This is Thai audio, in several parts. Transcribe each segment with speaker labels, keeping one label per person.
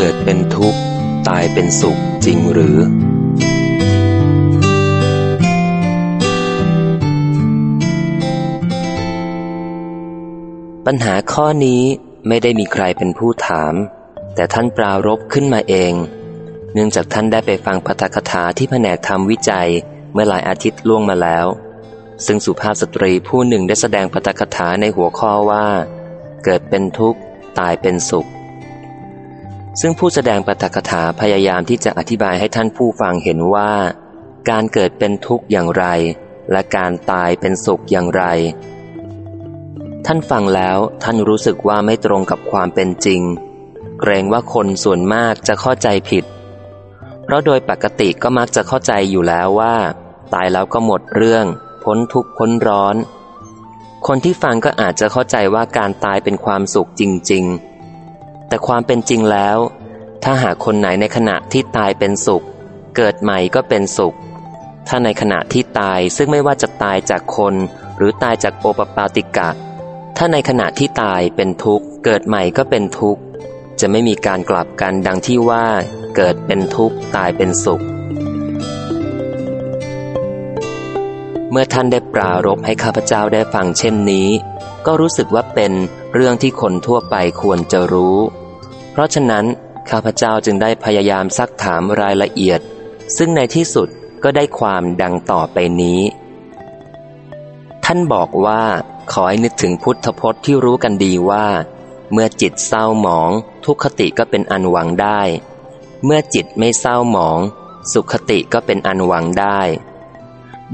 Speaker 1: เกิดเป็นทุกข์ ตายเป็นสุขจริงหรือ ปัญหาข้อนี้ไม่ได้มีใครเป็นผู้ถาม แต่ท่านปรารบขึ้นมาเอง เนื่องจากท่านได้ไปฟังพระคถาที่แผนกทำวิจัยเมื่อหลายอาทิตย์ล่วงมาแล้ว ซึ่งสุภาพสตรีผู้หนึ่งได้แสดงพระคถาในหัวข้อว่า เกิดเป็นทุกข์ ตายเป็นสุข ซึ่งผู้แสดงปาฐกถาพยายามที่จะอธิบายให้ท่านผู้ฟังเห็นว่า การเกิดเป็นทุกข์อย่างไร และการตายเป็นสุขอย่างไร ท่านฟังแล้วท่านรู้สึกว่าไม่ตรงกับความเป็นจริง เกรงว่าคนส่วนมากจะเข้าใจผิด เพราะโดยปกติก็มักจะเข้าใจอยู่แล้วว่า ตายแล้วก็หมดเรื่อง พ้นทุกข์พ้นร้อน คนที่ฟังก็อาจจะเข้าใจว่าการตายเป็นความสุขจริง ๆ แต่ความเป็นจริงแล้ว ถ้าหากคนไหนในขณะที่ตายเป็นสุข เกิดใหม่ก็เป็นสุข ถ้าในขณะที่ตายซึ่งไม่ว่าจะตายจากคน หรือตายจากโอปปาติกะ ถ้าในขณะที่ตายเป็นทุกข์ เกิดใหม่ก็เป็นทุกข์ จะไม่มีการกลับกันดังที่ว่า เกิดเป็นทุกข์ตายเป็นสุขเมื่อท่านได้ปรารบให้ข้าพเจ้าได้ฟังเช่นนี้ ก็รู้สึกว่าเป็น เรื่องที่คนทั่วไปควรจะรู้ เพราะฉะนั้น ข้าพเจ้าจึงได้พยายามซักถามรายละเอียด ซึ่งในที่สุดก็ได้ความดังต่อไปนี้ ท่านบอกว่า ขอให้นึกถึงพุทธพจน์ที่รู้กันดีว่า เมื่อจิตเศร้าหมอง ทุกขติก็เป็นอันหวังได้ เมื่อจิตไม่เศร้าหมอง สุขติก็เป็นอันหวังได้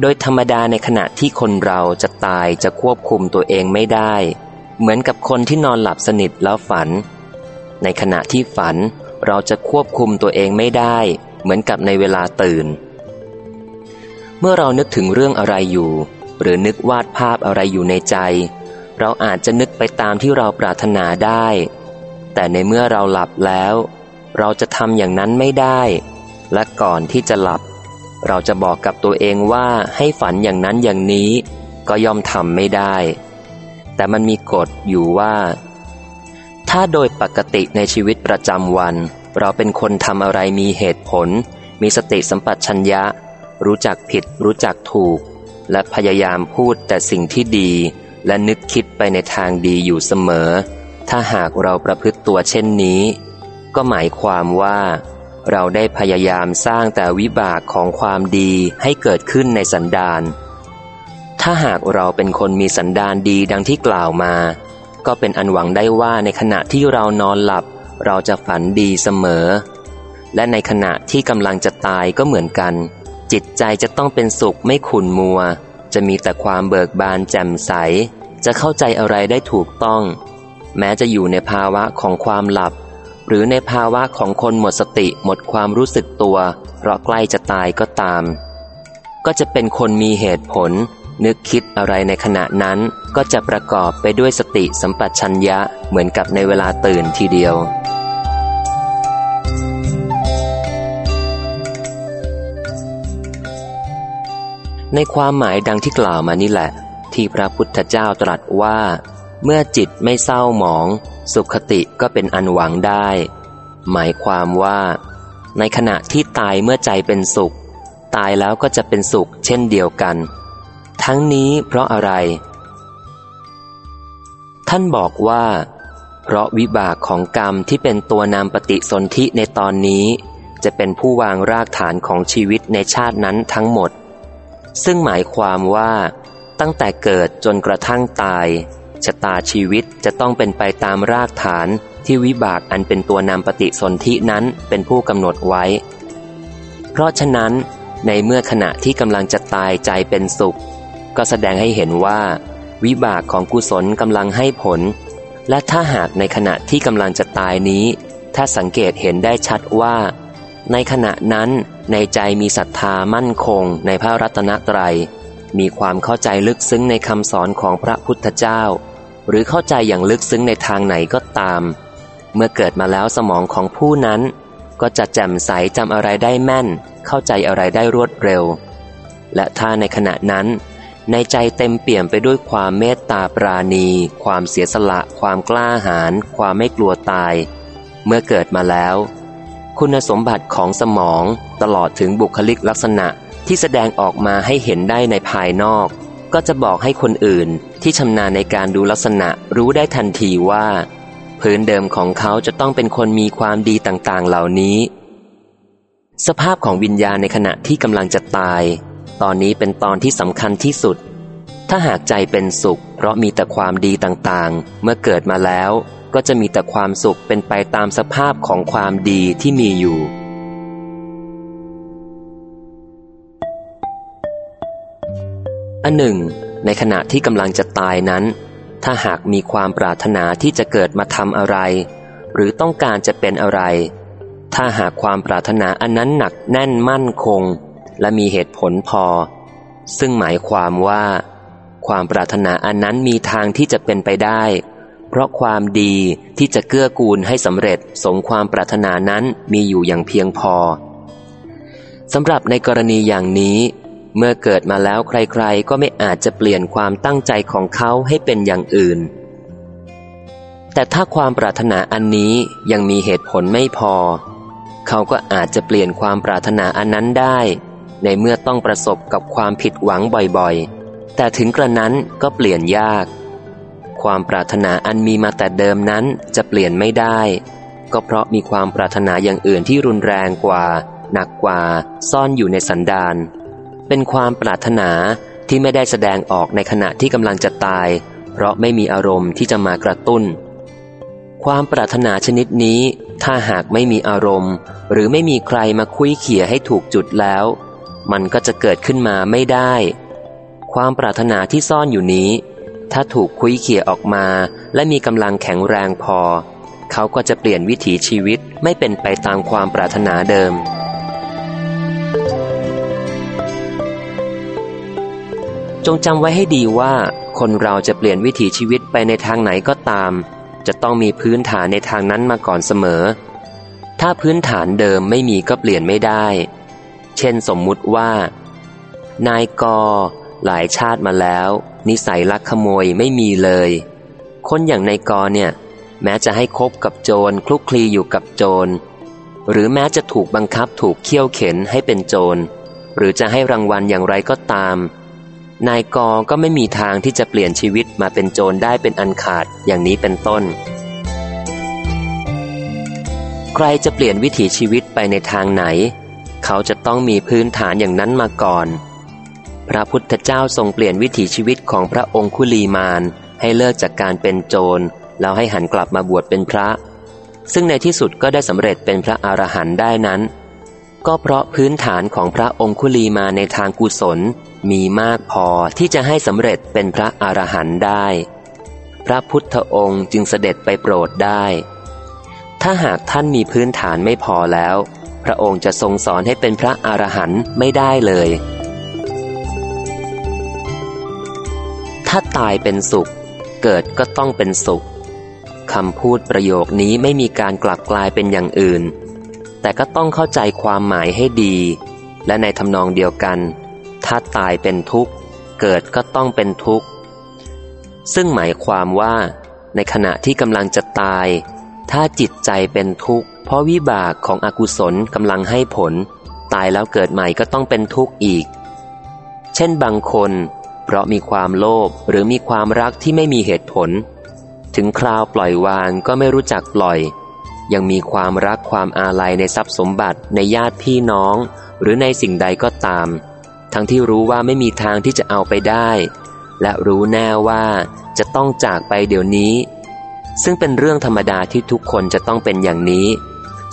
Speaker 1: โดยธรรมดาในขณะที่คนเราจะตายจะควบคุมตัวเองไม่ได้ เหมือนกับคนที่นอนหลับสนิทแล้วฝัน ในขณะที่ฝันเราจะควบคุมตัวเองไม่ได้ เหมือนกับในเวลาตื่น เมื่อเรานึกถึงเรื่องอะไรอยู่ หรือนึกวาดภาพอะไรอยู่ในใจ เราอาจจะนึกไปตามที่เราปรารถนาได้ แต่ในเมื่อเราหลับแล้ว เราจะทำอย่างนั้นไม่ได้ และก่อนที่จะหลับ เราจะบอกกับตัวเองว่าให้ฝันอย่างนั้นอย่างนี้ ก็ย่อมทำไม่ได้ แต่มันมีกฎอยู่ว่า ถ้าโดยปกติในชีวิตประจำวัน เราเป็นคนทำอะไรมีเหตุผล มีสติสัมปชัญญะ รู้จักผิด รู้จักถูก และพยายามพูดแต่สิ่งที่ดี และนึกคิดไปในทางดีอยู่เสมอ ถ้าหากเราประพฤติตัวเช่นนี้ ก็หมายความว่า เราได้พยายามสร้างแต่วิบากของความดีให้เกิดขึ้นในสันดาน ถ้าหากเราเป็นคนมีสันดานดีดังที่กล่าวมา ก็เป็นอันหวังได้ว่าในขณะที่เรานอนหลับ เราจะฝันดีเสมอ และในขณะที่กำลังจะตายก็เหมือนกัน จิตใจจะต้องเป็นสุขไม่ขุ่นมัว จะมีแต่ความเบิกบานแจ่มใส จะเข้าใจอะไรได้ถูกต้อง แม้จะอยู่ในภาวะของความหลับ หรือในภาวะของคนหมดสติหมดความรู้สึกตัว เพราะใกล้จะตายก็ตาม ก็จะเป็นคนมีเหตุผล นึกคิดอะไรในขณะนั้นก็จะประกอบไปด้วยสติสัมปชัญญะเหมือนกับในเวลาตื่นทีเดียว ในความหมายดังที่กล่าวมานี่แหละ ที่พระพุทธเจ้าตรัสว่า เมื่อจิตไม่เศร้าหมอง สุขติก็เป็นอันหวังได้ หมายความว่า ในขณะที่ตายเมื่อใจเป็นสุข ตายแล้วก็จะเป็นสุขเช่นเดียวกัน ทั้งนี้เพราะอะไร ท่านบอกว่า เพราะวิบากของกรรมที่เป็นตัวนำปฏิสนธิในตอนนี้ จะเป็นผู้วางรากฐานของชีวิตในชาตินั้นทั้งหมด ซึ่งหมายความว่าตั้งแต่เกิดจนกระทั่งตายชะตาชีวิตจะต้องเป็นไปตามรากฐานที่วิบากอันเป็นตัวนำปฏิสนธินั้นเป็นผู้กำหนดไว้ เพราะฉะนั้น ในเมื่อขณะที่กำลังจะตายใจเป็นสุข ก็แสดงให้เห็นว่า วิบากของกุศลกำลังให้ผล และถ้าหากในขณะที่กำลังจะตายนี้ ถ้าสังเกตเห็นได้ชัดว่า ในขณะนั้นในใจมีศรัทธามั่นคงในพระรัตนตรัย มีความเข้าใจลึกซึ้งในคำสอนของพระพุทธเจ้า หรือเข้าใจอย่างลึกซึ้งในทางไหนก็ตาม เมื่อเกิดมาแล้วสมองของผู้นั้น ก็จะแจ่มใสจำอะไรได้แม่น เข้าใจอะไรได้รวดเร็ว และถ้าในขณะนั้น ในใจเต็มเปี่ยมไปด้วยความเมตตาปราณี ความเสียสละ ความกล้าหาญความไม่กลัวตาย เมื่อเกิดมาแล้ว คุณสมบัติของสมองตลอดถึงบุคลิกลักษณะที่แสดงออกมาให้เห็นได้ในภายนอก ก็จะบอกให้คนอื่นที่ชำนาญในการดูลักษณะรู้ได้ทันทีว่าพื้นเดิมของเขาจะต้องเป็นคนมีความดีต่างๆเหล่านี้ สภาพของวิญญาณในขณะที่กำลังจะตาย ตอนนี้เป็นตอนที่สำคัญที่สุด ถ้าหากใจเป็นสุข เพราะมีแต่ความดีต่างๆ เมื่อเกิดมาแล้ว ก็จะมีแต่ความสุขเป็นไปตามสภาพของความดีที่มีอยู่ อันหนึ่ง ในขณะที่กำลังจะตายนั้น ถ้าหากมีความปรารถนาที่จะเกิดมาทำอะไร หรือต้องการจะเป็นอะไร ถ้าหากความปรารถนาอันนั้นหนักแน่นมั่นคง และมีเหตุผลพอ ซึ่งหมายความว่า ความปรารถนาอันนั้นมีทางที่จะเป็นไปได้ เพราะความดีที่จะเกื้อกูลให้สำเร็จสมความปรารถนานั้นมีอยู่อย่างเพียงพอสำหรับในกรณีอย่างนี้ เมื่อเกิดมาแล้วใครๆ ก็ไม่อาจจะเปลี่ยนความตั้งใจของเขาให้เป็นอย่างอื่น แต่ถ้าความปรารถนาอันนี้ยังมีเหตุผลไม่พอ เขาก็อาจจะเปลี่ยนความปรารถนาอันนั้นได้ ในเมื่อต้องประสบกับความผิดหวังบ่อยๆ แต่ถึงกระนั้นก็เปลี่ยนยาก ความปรารถนาอันมีมาแต่เดิมนั้นจะเปลี่ยนไม่ได้ ก็เพราะมีความปรารถนาอย่างอื่นที่รุนแรงกว่า หนักกว่า ซ่อนอยู่ในสันดาน เป็นความปรารถนาที่ไม่ได้แสดงออกในขณะที่กำลังจะตาย เพราะไม่มีอารมณ์ที่จะมากระตุ้น ความปรารถนาชนิดนี้ ถ้าหากไม่มีอารมณ์ หรือไม่มีใครมาคุยเขี่ยให้ถูกจุดแล้ว มันก็จะเกิดขึ้นมาไม่ได้ ความปรารถนาที่ซ่อนอยู่นี้ ถ้าถูกคุยเขี่ยออกมา และมีกำลังแข็งแรงพอ เขาก็จะเปลี่ยนวิถีชีวิตไม่เป็นไปตามความปรารถนาเดิม จงจำไว้ให้ดีว่า คนเราจะเปลี่ยนวิถีชีวิตไปในทางไหนก็ตาม จะต้องมีพื้นฐานในทางนั้นมาก่อนเสมอ ถ้าพื้นฐานเดิมไม่มีก็เปลี่ยนไม่ได้ เช่นสมมุติว่า นายกหลายชาติมาแล้ว นิสัยลักขโมยไม่มีเลย คนอย่างนายกเนี่ย แม้จะให้คบกับโจรคลุกคลีอยู่กับโจร หรือแม้จะถูกบังคับถูกเคี่ยวเข็นให้เป็นโจร หรือจะให้รางวัลอย่างไรก็ตาม นายกก็ไม่มีทางที่จะเปลี่ยนชีวิตมาเป็นโจรได้เป็นอันขาดอย่างนี้เป็นต้นใครจะเปลี่ยนวิถีชีวิตไปในทางไหน เขาจะต้องมีพื้นฐานอย่างนั้นมาก่อน พระพุทธเจ้าทรงเปลี่ยนวิถีชีวิตของพระองคุลีมานให้เลิกจากการเป็นโจร แล้วให้หันกลับมาบวชเป็นพระ ซึ่งในที่สุดก็ได้สำเร็จเป็นพระอรหันต์ได้นั้น ก็เพราะพื้นฐานของพระองคุลีมาในทางกุศล มีมากพอที่จะให้สำเร็จเป็นพระอรหันต์ได้ พระพุทธองค์จึงเสด็จไปโปรดได้ ถ้าหากท่านมีพื้นฐานไม่พอแล้ว พระองค์จะทรงสอนให้เป็นพระอรหันต์ไม่ได้เลย ถ้าตายเป็นสุข เกิดก็ต้องเป็นสุขคำพูดประโยคนี้ไม่มีการกลับกลายเป็นอย่างอื่น แต่ก็ต้องเข้าใจความหมายให้ดี และในทำนองเดียวกัน ถ้าตายเป็นทุกข์ เกิดก็ต้องเป็นทุกข์ ซึ่งหมายความว่า ในขณะที่กำลังจะตาย ถ้าจิตใจเป็นทุกข์ เพราะวิบากของอกุศลกำลังให้ผล ตายแล้วเกิดใหม่ก็ต้องเป็นทุกข์อีก เช่นบางคน เพราะมีความโลภหรือมีความรักที่ไม่มีเหตุผล ถึงคราวปล่อยวางก็ไม่รู้จักปล่อย ยังมีความรักความอาลัยในทรัพย์สมบัติในญาติพี่น้อง หรือในสิ่งใดก็ตาม ทั้งที่รู้ว่าไม่มีทางที่จะเอาไปได้ และรู้แน่ว่าจะต้องจากไปเดี๋ยวนี้ ซึ่งเป็นเรื่องธรรมดาที่ทุกคนจะต้องเป็นอย่างนี้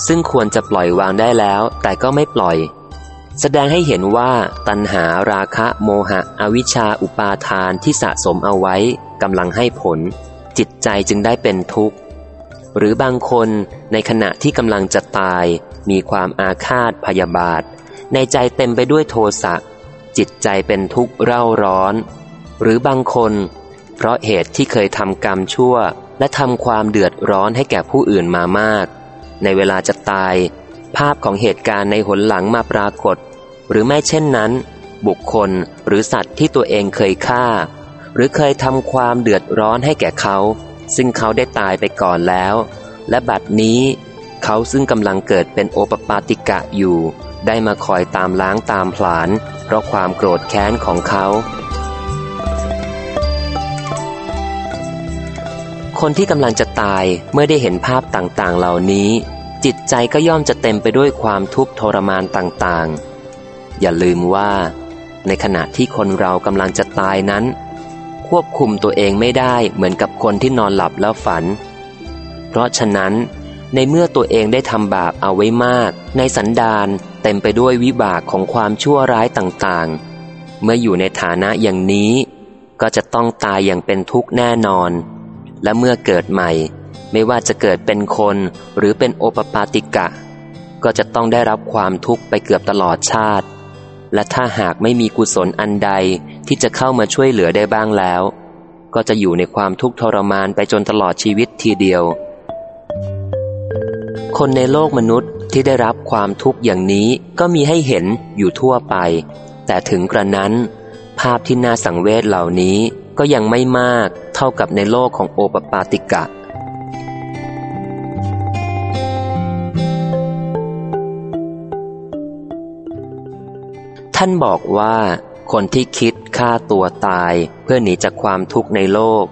Speaker 1: ซึ่งควรจะปล่อยวางได้แล้ว แต่ก็ไม่ปล่อย แสดงให้เห็นว่าตัณหาราคะโมหะ อวิชชาอุปาทานที่สะสมเอาไว้กำลังให้ผล จิตใจจึงได้เป็นทุกข์ หรือบางคนในขณะที่กำลังจะตาย มีความอาฆาตพยาบาท ในใจเต็มไปด้วยโทสะจิตใจเป็นทุกข์เร่าร้อน หรือบางคน เพราะเหตุที่เคยทำกรรมชั่ว และทำความเดือดร้อนให้แก่ผู้อื่นมามาก ในเวลาจะตาย ภาพของเหตุการณ์ในหนหลังมาปรากฏ หรือไม่เช่นนั้น บุคคลหรือสัตว์ที่ตัวเองเคยฆ่า หรือเคยทำความเดือดร้อนให้แก่เขา ซึ่งเขาได้ตายไปก่อนแล้ว และบัดนี้ เขาซึ่งกำลังเกิดเป็นโอปปาติกะอยู่ ได้มาคอยตามล้างตามผลาญเพราะความโกรธแค้นของเขา คนที่กำลังจะตายเมื่อได้เห็นภาพต่างๆ เหล่านี้ จิตใจก็ย่อมจะเต็มไปด้วยความทุกข์ทรมานต่างๆ อย่าลืมว่า ในขณะที่คนเรากำลังจะตายนั้น ควบคุมตัวเองไม่ได้เหมือนกับคนที่นอนหลับแล้วฝัน เพราะฉะนั้น ในเมื่อตัวเองได้ทำบาปเอาไว้มาก ในสันดานเต็มไปด้วยวิบากของความชั่วร้ายต่างๆ เมื่ออยู่ในฐานะอย่างนี้ ก็จะต้องตายอย่างเป็นทุกข์แน่นอน และเมื่อเกิดใหม่ ไม่ว่าจะเกิดเป็นคนหรือเป็นโอปปาติกะ ก็จะต้องได้รับความทุกข์ไปเกือบตลอดชาติ และถ้าหากไม่มีกุศลอันใดที่จะเข้ามาช่วยเหลือได้บ้างแล้ว ก็จะอยู่ในความทุกข์ทรมานไปจนตลอดชีวิตทีเดียว คนในโลกมนุษย์ที่ได้รับความทุกข์อย่างนี้ก็มีให้เห็นอยู่ทั่วไป แต่ถึงกระนั้น ภาพที่น่าสังเวชเหล่านี้ ก็ยังไม่มากเท่ากับในโลกของโอปปาติกะ ท่านบอกว่า คนที่คิดฆ่าตัวตายเพื่อหนีจากความทุกข์ในโลก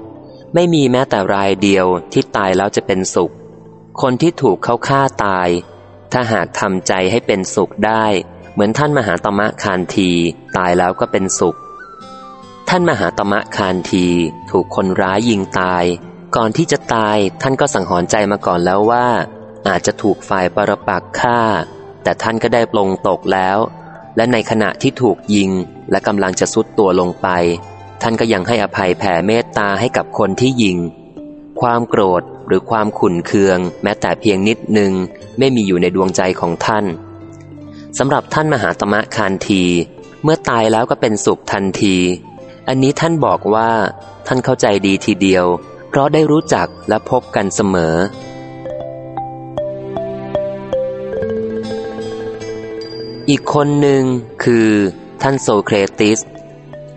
Speaker 1: ไม่มีแม้แต่รายเดียวที่ตายแล้วจะเป็นสุข คนที่ถูกเขาฆ่าตาย ถ้าหากทำใจให้เป็นสุขได้ เหมือนท่านมหาตมะคานที ตายแล้วก็เป็นสุข ท่านมหาตมะคานทีถูกคนร้ายยิงตาย ก่อนที่จะตายท่านก็สังหรณ์ใจมาก่อนแล้วว่า อาจจะถูกฝ่ายปรปักฆ่า แต่ท่านก็ได้ปลงตกแล้ว และในขณะที่ถูกยิงและกำลังจะสุดตัวลงไป ท่านก็ยังให้อภัยแผ่เมตตาให้กับคนที่ยิง ความโกรธหรือความขุ่นเคือง แม้แต่เพียงนิดหนึ่งไม่มีอยู่ในดวงใจของท่านสำหรับท่านมหาตมะคานที เมื่อตายแล้วก็เป็นสุขทันที อันนี้ท่านบอกว่า ท่านเข้าใจดีทีเดียว เพราะได้รู้จักและพบกันเสมอ อีกคนหนึ่งคือ ท่านโซเครติส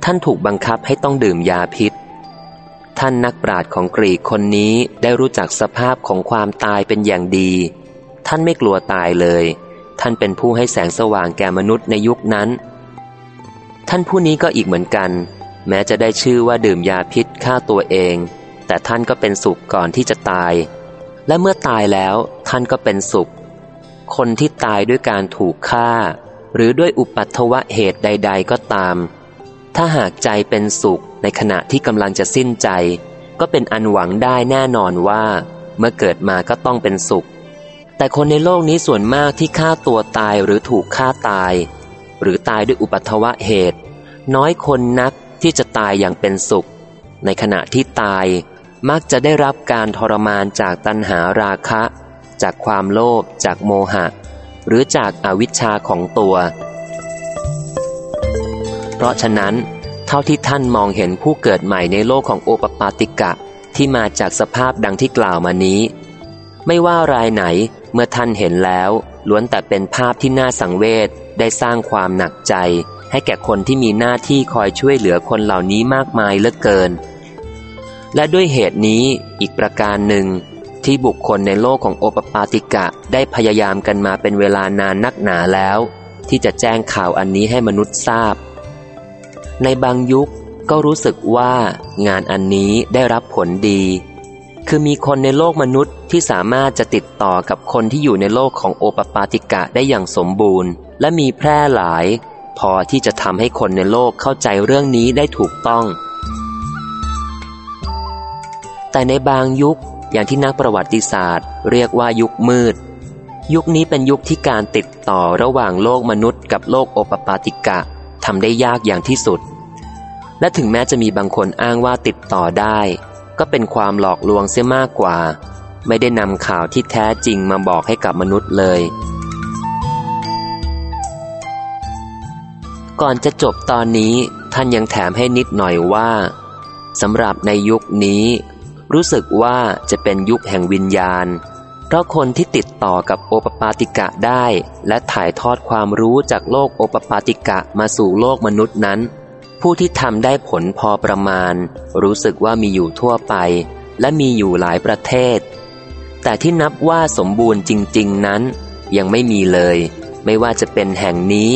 Speaker 1: ท่านถูกบังคับให้ต้องดื่มยาพิษ ท่านนักปราชญ์ของกรีกคนนี้ได้รู้จักสภาพของความตายเป็นอย่างดี ท่านไม่กลัวตายเลย ท่านเป็นผู้ให้แสงสว่างแก่มนุษย์ในยุคนั้น ท่านผู้นี้ก็อีกเหมือนกัน แม้จะได้ชื่อว่าดื่มยาพิษฆ่าตัวเอง แต่ท่านก็เป็นสุขก่อนที่จะตาย และเมื่อตายแล้วท่านก็เป็นสุข คนที่ตายด้วยการถูกฆ่า หรือด้วยอุปัตวะเหตุใด ๆ ก็ตาม ถ้าหากใจเป็นสุขในขณะที่กำลังจะสิ้นใจ ก็เป็นอันหวังได้แน่นอนว่า เมื่อเกิดมาก็ต้องเป็นสุข แต่คนในโลกนี้ส่วนมากที่ฆ่าตัวตายหรือถูกฆ่าตาย หรือตายด้วยอุปัตวะเหตุ น้อยคนนัก ที่จะตายอย่างเป็นสุข ในขณะที่ตายมักจะได้รับการทรมานจากตัณหาราคะ จากความโลภจากโมหะ หรือจากอาวิชชาของตัว เพราะฉะนั้น เท่าที่ท่านมองเห็นผู้เกิดใหม่ในโลกของโอปปาติกะที่มาจากสภาพดังที่กล่าวมานี้ ไม่ว่ารายไหนเมื่อท่านเห็นแล้ว ล้วนแต่เป็นภาพที่น่าสังเวชได้สร้างความหนักใจ ให้แก่คนที่มีหน้าที่คอยช่วยเหลือคนเหล่านี้มากมายเหลือเกิน และด้วยเหตุนี้อีกประการหนึ่ง ที่บุคคลในโลกของโอปปาติกะได้พยายามกันมาเป็นเวลานานนักหนาแล้ว ที่จะแจ้งข่าวอันนี้ให้มนุษย์ทราบ ในบางยุคก็รู้สึกว่างานอันนี้ได้รับผลดี คือมีคนในโลกมนุษย์ที่สามารถจะติดต่อกับคนที่อยู่ในโลกของโอปปาติกะได้อย่างสมบูรณ์ และมีแพร่หลาย พอที่จะทำให้คนในโลกเข้าใจเรื่องนี้ได้ถูกต้อง แต่ในบางยุคอย่างที่นักประวัติศาสตร์ เรียกว่ายุคมืด ยุคนี้เป็นยุคที่การติดต่อระหว่างโลกมนุษย์กับโลกโอปปาติกะทำได้ยากอย่างที่สุด และถึงแม้จะมีบางคนอ้างว่าติดต่อได้ ก็เป็นความหลอกลวงเสียมากกว่า ไม่ได้นำข่าวที่แท้จริงมาบอกให้กับมนุษย์เลย ก่อนจะจบตอนนี้ท่านยังแถมให้นิดหน่อยว่าสำหรับในยุคนี้ รู้สึกว่าจะเป็นยุคแห่งวิญญาณ เพราะคนที่ติดต่อกับโอปปาติกะได้ และถ่ายทอดความรู้จากโลกโอปปาติกะมาสู่โลกมนุษย์นั้น ผู้ที่ทำได้ผลพอประมาณ รู้สึกว่ามีอยู่ทั่วไป และมีอยู่หลายประเทศ แต่ที่นับว่าสมบูรณ์จริง ๆ นั้น ยังไม่มีเลย ไม่ว่าจะเป็นแห่งนี้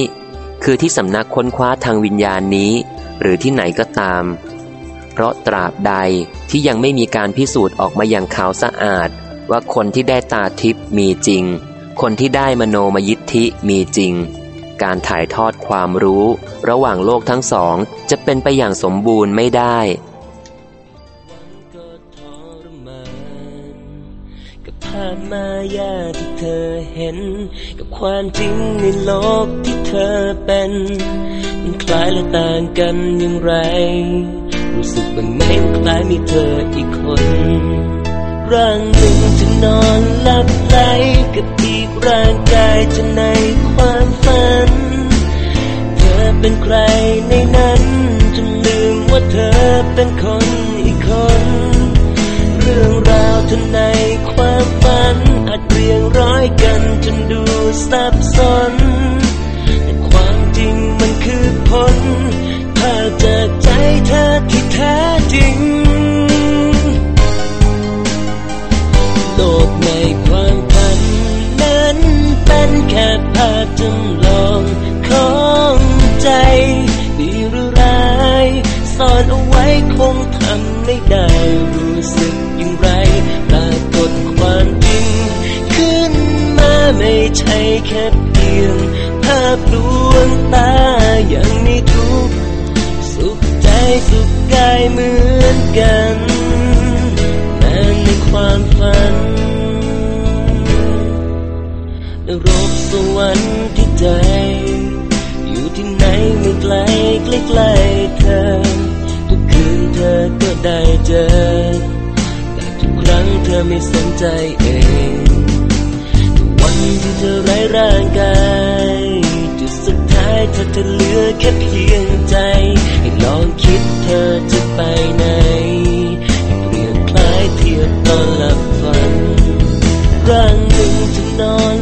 Speaker 1: คือที่สำนักค้นคว้าทางวิญญาณนี้ หรือที่ไหนก็ตาม เพราะตราบใดที่ยังไม่มีการพิสูจน์ออกมาอย่างขาวสะอาด ว่าคนที่ได้ตาทิพย์มีจริง คนที่ได้มโนมยิทธิมีจริง การถ่ายทอดความรู้ ระหว่างโลกทั้งสองจะเป็นไปอย่างสมบูรณ์ไม่ได้า
Speaker 2: ยาที่เธอเห็น กับความจริงในโลกที่เธอเป็นมันคล้ายและต่างกันอย่างไร รู้สึกบ้างไหมว่าคล้ายมีเธออีกคนร่างหนึ่งจะนอนหลับไหลกับอีกร่างกายจะในความฝัน เธอเป็นใครในนั้นจนลืมว่าเธอเป็นคนอีกคน เรื่องราวทในความฝันอาจเรียงร้อยกันจนดูซับซ้อนแต่ความจริงมันคือผลภาพจากใจเธอที่แท้จริง วรรค์ที่ใจ อยู่ที่ไหนไม่ไกลใกล้ๆเธอ ทุกคืนเธอก็ได้เจอ แต่ทุกครั้งเธอไม่สนใจเองวันที่เธอไร้ร่างกายจุดสุดท้ายเธอจะเหลือแค่เพียงใจให้ลองคิดเธอจะไปไหนให้เปลี่ยนคล้ายเทียบตอนหลับฝันร่างหนึ่งจะนอน